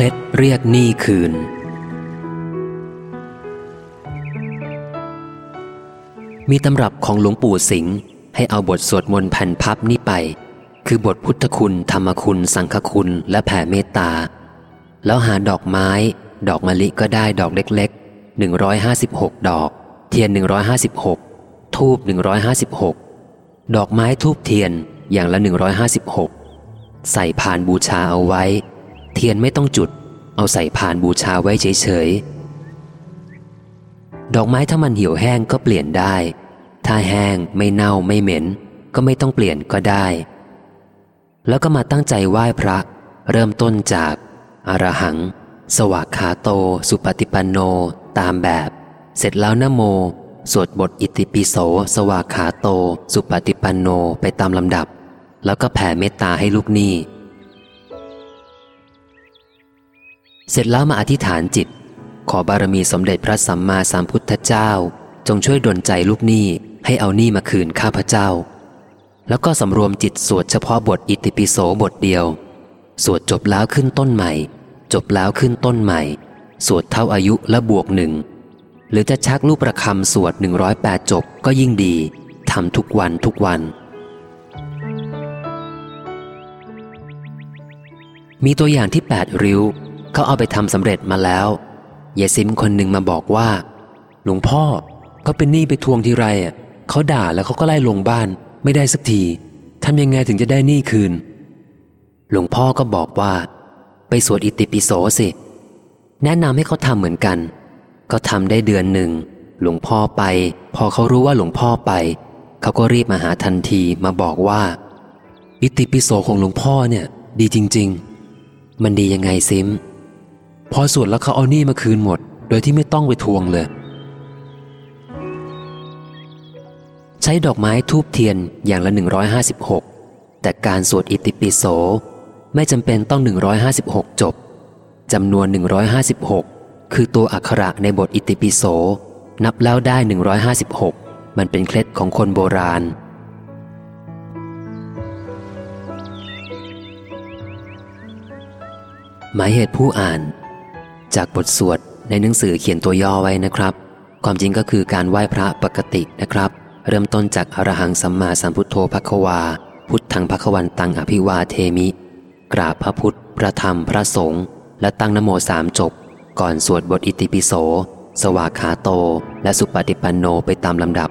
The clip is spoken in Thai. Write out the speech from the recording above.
เคล็ดเรียกหนี้คืน มีตำรับของหลวงปู่สิงห์ให้เอาบทสวดมนต์แผ่นพับนี้ไป คือบทพุทธคุณ ธรรมคุณ สังฆคุณและแผ่เมตตา แล้วหาดอกไม้ ดอกมะลิก็ได้ดอกเล็กๆ 156 ดอก เทียน 156 ทูบ156 ดอกไม้ทูบเทียนอย่างละ 156 ใส่พานบูชาเอาไว้ เทียนไม่ต้องจุด เอาใส่พานบูชาไว้เฉยๆ ดอกไม้ถ้ามันเหี่ยวแห้งก็เปลี่ยนได้ ถ้าแห้งไม่เน่าไม่เหม็น ก็ไม่ต้องเปลี่ยนก็ได้ แล้วก็มาตั้งใจไหว้พระ เริ่มต้นจากอารหัง สวากขาโต สุปฏิปันโน ตามแบบ เสร็จแล้วนโม สวดบทอิติปิโส สวากขาโต สุปฏิปันโนไปตามลำดับ แล้วก็แผ่เมตตาให้ลูกหนี้ เสร็จแล้วมาอธิษฐานจิต ขอบารมีสมเด็จพระสัมมาสัมพุทธเจ้า จงช่วยดลใจลูกหนี้ให้เอาหนี้มาคืนข้าพเจ้า แล้วก็สำรวมจิตสวดเฉพาะบทอิติปิโสบทเดียว สวดจบแล้วขึ้นต้นใหม่ จบแล้วขึ้นต้นใหม่ สวดเท่าอายุและบวกหนึ่งหรือจะชักลูกประคำสวด 108 จบก็ยิ่งดีทำทุกวันทุกวัน มีตัวอย่างที่ 8 ริ้ว เขาเอาไปทำสำเร็จมาแล้วยายซิมคนหนึ่งมาบอกว่า หลวงพ่อเขาเป็นหนี้ไปทวงทีไรอะเขาด่าแล้วเขาก็ไล่ลงบ้านไม่ได้สักทีทำยังไงถึงจะได้หนี้คืน หลวงพ่อก็บอกว่า ไปสวดอิติปิโสสิ แนะนำให้เขาทำเหมือนกันก็ทำได้เดือนหนึ่ง หลวงพ่อไป พอเขารู้ว่าหลวงพ่อไป เขาก็รีบมาหาทันทีมาบอกว่า อิติปิโสของหลวงพ่อเนี่ย ดีจริง ๆ มันดียังไงซิม พอสวดแล้วเขาเอานี้มาคืนหมด โดยที่ไม่ต้องไปทวงเลย ใช้ดอกไม้ทูบเทียนอย่างละ 156 แต่การสวดอิติปิโสไม่จำเป็นต้อง 156 จบจำนวน 156 คือตัวอักขระในบทอิติปิโสนับแล้วได้ 156 มันเป็นเคล็ดของคนโบราณหมายเหตุผู้อ่าน จากบทสวดในหนังสือเขียนตัวย่อไว้นะครับ ความจริงก็คือการไหว้พระปกตินะครับ เริ่มต้นจากอรหังสัมมาสัมพุทโธภควา พุทธังภควันตังอภิวาเทมิ กราบพระพุทธ พระธรรมพระสงฆ์และตั้งนโมสามจบ ก่อนสวดบทอิติปิโส สวากขาโต และสุปฏิปันโนไปตามลำดับ